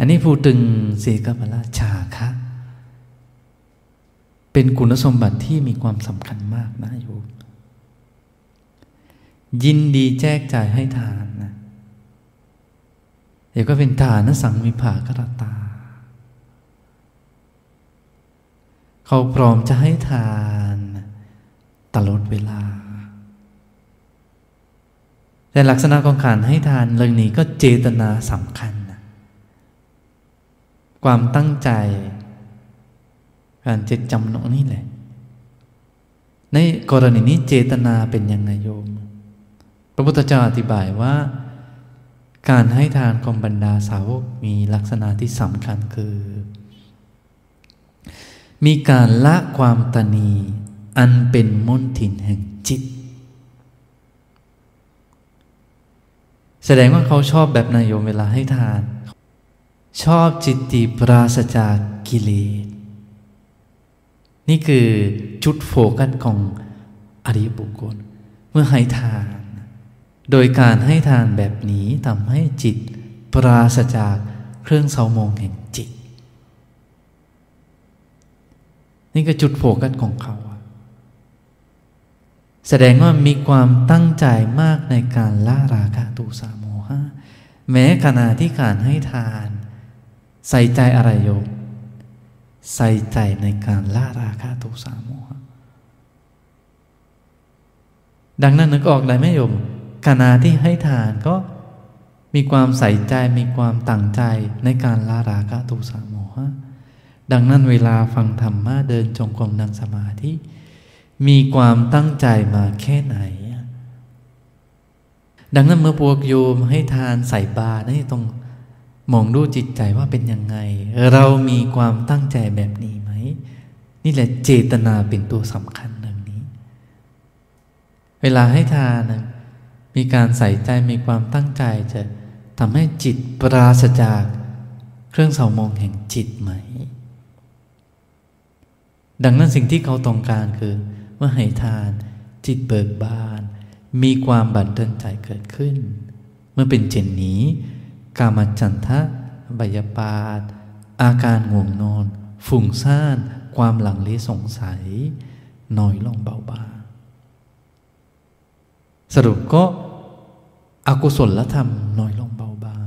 อันนี้พูดถึงสีกัปละชาคะเป็นคุณสมบัติที่มีความสำคัญมากนะโยมยินดีแจกจ่ายให้ทานนะเดี๋ยวก็เป็นทานนะสังมิภากรตา เขาพร้อมจะให้ทานตลอดเวลา แต่ลักษณะของการให้ทานเรื่องนี้ก็เจตนาสำคัญ ความตั้งใจการเจตจำนงนี่แหละ ในกรณีนี้เจตนาเป็นยังไงโยม พระพุทธเจ้าอธิบายว่า การให้ทานของบรรดาสาวกมีลักษณะที่สำคัญคือ มีการละความตนีอันเป็นมนทินแห่งจิต แสดงว่าเขาชอบแบบนายโยมเวลาให้ทาน ชอบจิตติปราศจากกิเลส นี่คือจุดโฟกัสของอริยบุคคล เมื่อให้ทาน โดยการให้ทานแบบนี้ทำให้จิตปราศจากเครื่องเสามงแห่งจิต นี่ก็จุดโฟกัสของเขาแสดงว่ามีความตั้งใจมากในการละราคะตุสาโมหะแม้ขณะที่การให้ทาน ใส่ใจอะไรโยม ใส่ใจในการละราคะตุสาโมหะดังนั้นนึกออกได้ไหมโยมขณะที่ให้ทานก็มีความใส่ใจมีความตั้งใจในการละราคะตุสาโมหะดังนั้นเวลาฟังธรรมะเดินจงกรมนั่งสมาธิมีความตั้งใจมาแค่ไหน ดังนั้นเมื่อพวกโยมให้ทานใส่บาตรนี่ต้อง มองดูจิตใจว่าเป็นยังไง เรามีความตั้งใจแบบนี้ไหม นี่แหละเจตนาเป็นตัวสำคัญเรื่องนี้ เวลาให้ทานมีการใส่ใจมีความตั้งใจจะทำให้จิตปราศจากเครื่องเสามองแห่งจิตไหม ดังนั้นสิ่งที่เขาต้องการคือเมื่อให้ทาน จิตเบิกบาน มีความบันเทิงใจเกิดขึ้น เมื่อเป็นเช่นนี้ กามจันทะบยปาดอาการง่วงนอน ฝุ่งซ่าน ความหลังเลสงสัย น้อยลงเบาบางสรุปก็อกุศลธรรมน้อยลงเบาบาง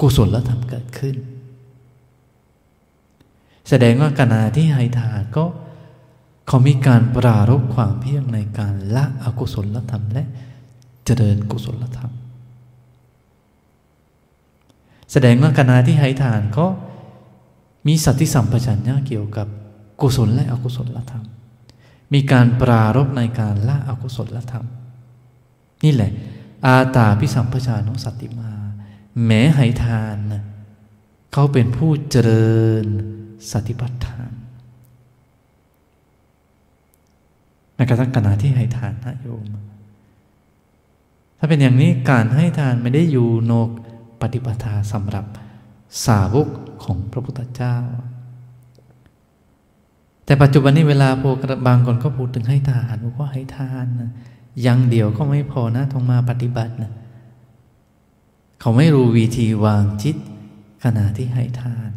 กุศลธรรมเกิดขึ้น แสดงว่าขณะที่ให้ทานก็เขามีการปรารบความเพียรในการละอกุศลธรรมและเจริญกุศลธรรม แสดงว่าขณะที่ให้ทานก็มีสัตติสัมปชัญญะเกี่ยวกับกุศลและอกุศลธรรม มีการปรารบในการละอกุศลธรรม นี่แหละ อาตาพิสัมปชานุสติมา แม้ให้ทานเขาเป็นผู้เจริญสติปัฏฐานแม้กระทั่งขณะที่ให้ทานนะโยม ถ้าเป็นอย่างนี้การให้ทานไม่ได้อยู่โนก ปฏิปทาสำหรับสาวกของพระพุทธเจ้า แต่ปัจจุบันนี้เวลาพวกบางคนก็พูดถึงให้ทานกว่าให้ทานนะยังเดียวก็ไม่พอนะต้องมาปฏิบัตินะเขาไม่รู้วิธีวางจิตขณะที่ให้ทาน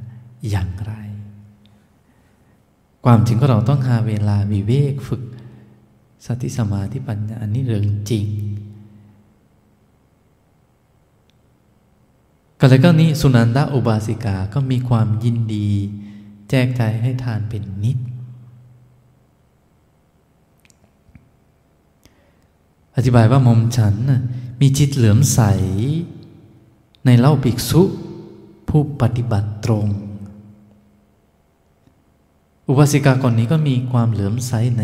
อย่างไร ความจริงก็เราต้องหาเวลาวิเวกฝึกสติสมาธิปัญญาอันนี้เรื่องจริง ก็เลยก็นี้สุนันทอุบาสิกาก็มีความยินดี แจกใจให้ทานเป็นนิด อธิบายว่ามอมฉันมีจิตเหลือมใส ในเล่าภิกษุผู้ปฏิบัติตรง อุบาสิกาคนนี้ก็มีความเหลือมใสใน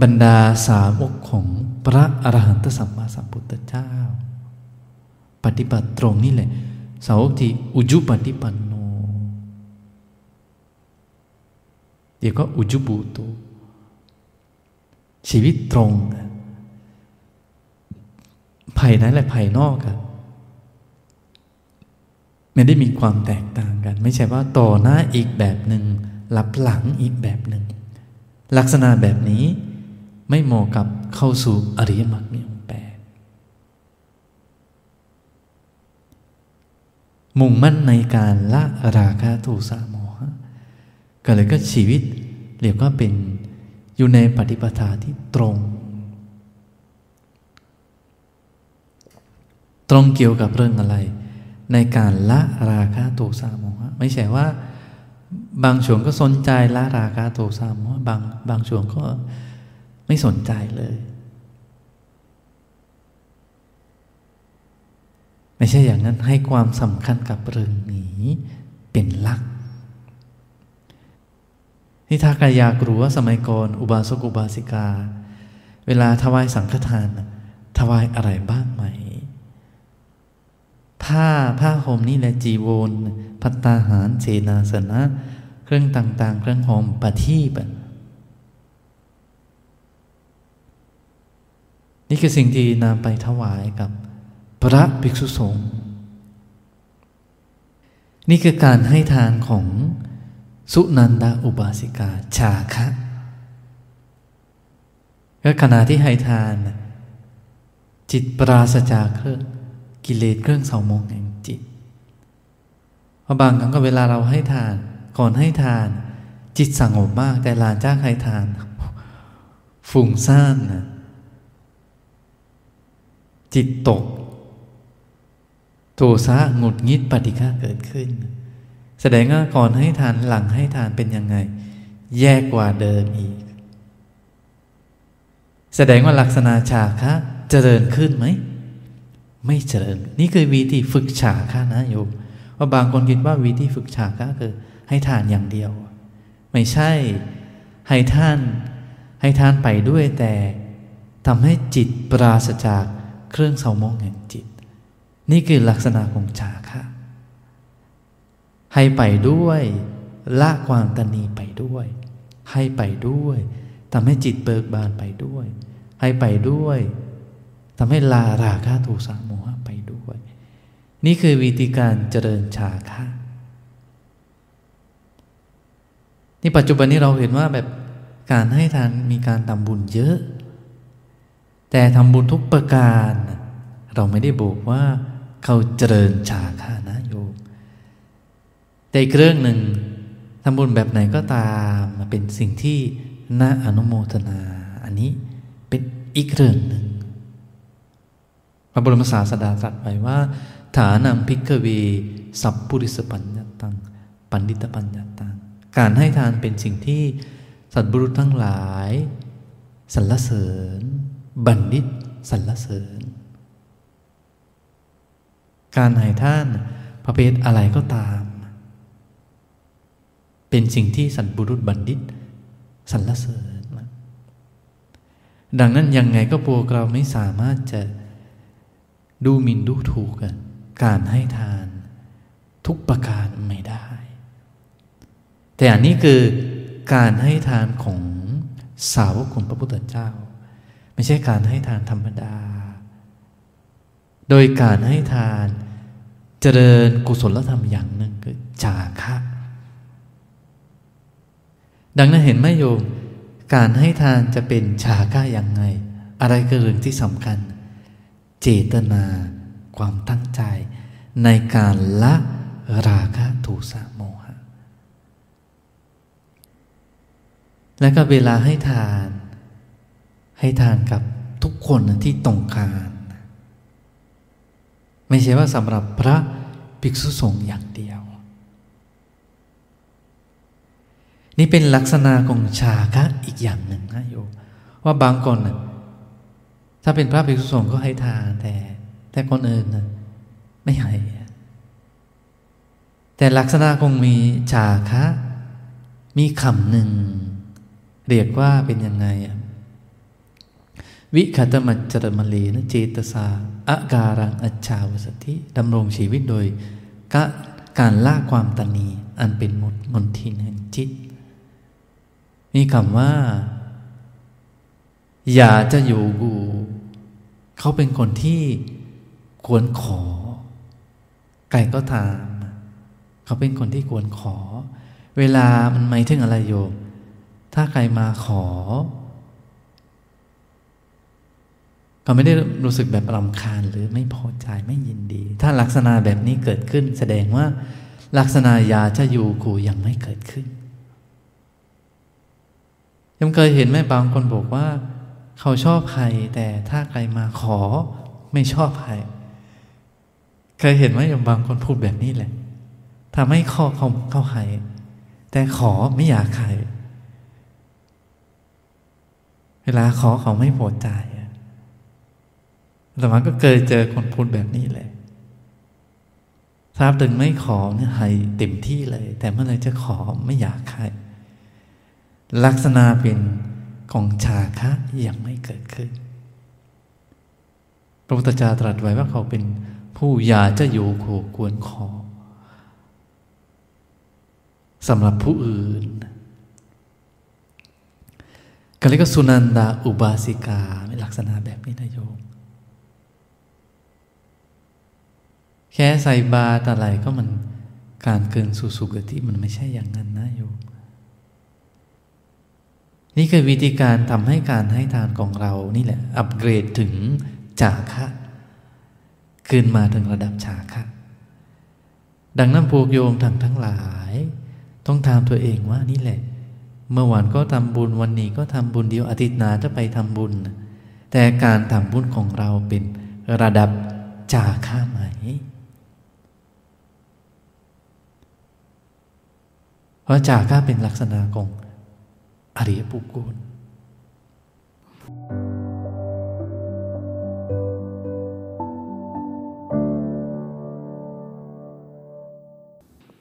บรรดาสาวกของพระอรหันตสัมมาสัมพุทธเจ้า ปฏิบัติตรงนี่แหละ สาวกที่อุจุปฏิปันโนเดี๋ยวก็อุจุบูโตชีวิตตรงภายในและภายนอกกันไม่ได้มีความแตกต่างกัน ไม่ใช่ว่าต่อหน้าอีกแบบหนึ่งหลับหลังอีกแบบหนึ่งลักษณะแบบนี้ไม่เหมาะกับเข้าสู่อริยมรรคมีองค์แปด มุ่งมั่นในการละราคะโทสะโมหะก็เลยก็ชีวิตเรียกว่าเป็นอยู่ในปฏิปทาที่ตรง ตรงเกี่ยวกับเรื่องอะไร ในการละราคะโทสะโมหะไม่ใช่ว่า บางช่วงก็สนใจละราคะโทสะโมหะบางบางช่วงก็ไม่สนใจเลย ไม่ใช่อย่างนั้นให้ความสำคัญกับเรื่องนี้เป็นหลักนี่ถ้าใครอยากรู้ว่าสมัยก่อนอุบาสกอุบาสิกา เวลาถวายสังฆทาน ถวายอะไรบ้างไหม ผ้าผ้าห่มนี่แหละจีวรพัตตาหารเสนาสนะ เครื่องต่าง ๆ เครื่องหอมปะทีปนี่คือสิ่งที่นำไปถวายกับ พระภิกษุสงฆ์นี่คือการให้ทานของสุนันดาอุบาสิกาชาคะก็ขณะที่ให้ทาน จิตปราศจากเครื่องกิเลสเครื่องเสามองแห่งจิตเพราะบางครั้งก็เวลาเราให้ทานก่อนให้ทาน จิตสงบมาก แต่ลานจ้าให้ทานฝุ่งซ่านนะจิตตก โทสะหงุดงิดปฏิฆาเกิดขึ้น แสดงว่าก่อนให้ทานหลังให้ทานเป็นยังไง แย่กว่าเดิมอีก แสดงว่าลักษณะฉาคะเจริญขึ้นไหม ไม่เจริญ นี่คือวิธีฝึกฉาคะนะโยมว่าบางคนคิดว่าวิธีฝึกฉาคะคือ ให้ทานอย่างเดียว ไม่ใช่ให้ท่านให้ทานไปด้วยแต่ทำให้จิตปราศจากเครื่องเสามองแห่งจิต นี่คือลักษณะของฉาคะ ให้ไปด้วย ละความตนีไปด้วย ให้ไปด้วยทำให้จิตเบิกบานไปด้วย ให้ไปด้วยทำให้ลาราคะโทสะโมหะไปด้วย นี่คือวิธีการเจริญชาคะนี่ปัจจุบันนี้เราเห็นว่าแบบการให้ทานมีการทำบุญเยอะ แต่ทำบุญทุกประการ เราไม่ได้บอกว่า เขาเจริญชาคะนะโยมแต่อีกเรื่องหนึ่งทำบุญแบบไหนก็ตามเป็นสิ่งที่น่าอนุโมทนา อันนี้เป็นอีกเรื่องหนึ่งพระบรมศาสดาตรัสไว้ว่า ฐานังพิกเว สัพพุริสปัญญตัง ปันดิตปัญญตัง การให้ทานเป็นสิ่งที่สัตบุรุษทั้งหลายสรรเสริญ บัณฑิตสรรเสริญ การให้ท่านประเภทอะไรก็ตาม เป็นสิ่งที่สันบุรุษบัณฑิตสรรเสริญ ดังนั้นยังไงก็พวกเราไม่สามารถจะดูหมิ่นดูถูกกันการให้ทานทุกประการไม่ได้ แต่อันนี้คือการให้ทานของสาวกของพระพุทธเจ้า ไม่ใช่การให้ทานธรรมดา โดยการให้ทาน เจริญกุศลธรรมอย่างหนึ่งคือจาคะดังนั้นเห็นไหมโยม การให้ทานจะเป็นชาค่าอย่างไง อะไรคือเรื่องที่สำคัญ เจตนา ความตั้งใจ ในการละราคะโทสะโมหะ และก็เวลาให้ทาน ให้ทานกับทุกคนที่ต้องการ ไม่ใช่ว่าสำหรับพระภิกษุสงฆ์อย่างเดียว นี่เป็นลักษณะของชาคะอีกอย่างหนึ่งนะโยว่าบางคนนะถ้าเป็นพระภิกษุสงฆ์ก็ให้ทานแต่ แต่คนอื่นนะไม่ให้แต่ลักษณะคงมีชาคะ มีคำหนึ่ง เรียกว่าเป็นยังไง วิคตมัจจรมลีนะเจตสาอาการังอัจฉาวสติดำรงชีวิตโดยการละความตนีอันเป็นมนมนทินแห่งจิต มีคำว่า อย่าจะอยู่กูเขาเป็นคนที่ควรขอไก่ก็ตามเขาเป็นคนที่ควรขอ เวลามันหมายถึงอะไรโยมถ้าใครมาขอ ก็ เขาไม่ได้รู้สึกแบบรำคาญหรือไม่พอใจไม่ยินดี ถ้าลักษณะแบบนี้เกิดขึ้น แสดงว่า ลักษณะยาจะอยู่กูยังไม่เกิดขึ้นยังเคยเห็นไหมบางคนบอกว่า เขาชอบใครแต่ถ้าใครมาขอไม่ชอบใครเคยเห็นไหมยังบางคนพูดแบบนี้แหละทำให้ข้อเขาเข้าใครแต่ขอไม่อยากใครเวลาขอเขาไม่พอใจ แต่มันก็เคยเจอคนพูดแบบนี้แหละทราบถึงไม่ขอเนี่ยให้เต็มที่เลย แต่เมื่อไรจะขอไม่อยากใครลักษณะเป็นของชาคะยังไม่เกิดขึ้น พระพุทธเจ้าตรัสไว้ว่าเขาเป็นผู้อยาจะอยู่โขควรขอสำหรับผู้อื่นก็เรียกว่าสุนันดาอุบาสิกาในลักษณะแบบนี้นะโยม แค่ใส่บาตรอะไรก็มันการเกินสู่สุกติมันไม่ใช่อย่างนั้นนะโยมนี่คือวิธีการทำให้การให้ทานของเรานี่แหละ อัปเกรดถึงจาคะขึ้นมาถึงระดับชาคะดังนั้นพวกโยมทั้งทั้งหลาย ต้องถามตัวเองว่านี่แหละ เมื่อวานก็ทำบุญวันนี้ก็ทำบุญเดียวอาทิตย์หน้าจะไปทำบุญ แต่การทำบุญของเราเป็นระดับจาค่าไหม เพราะจาก่าเป็นลักษณะของอริยบุคคล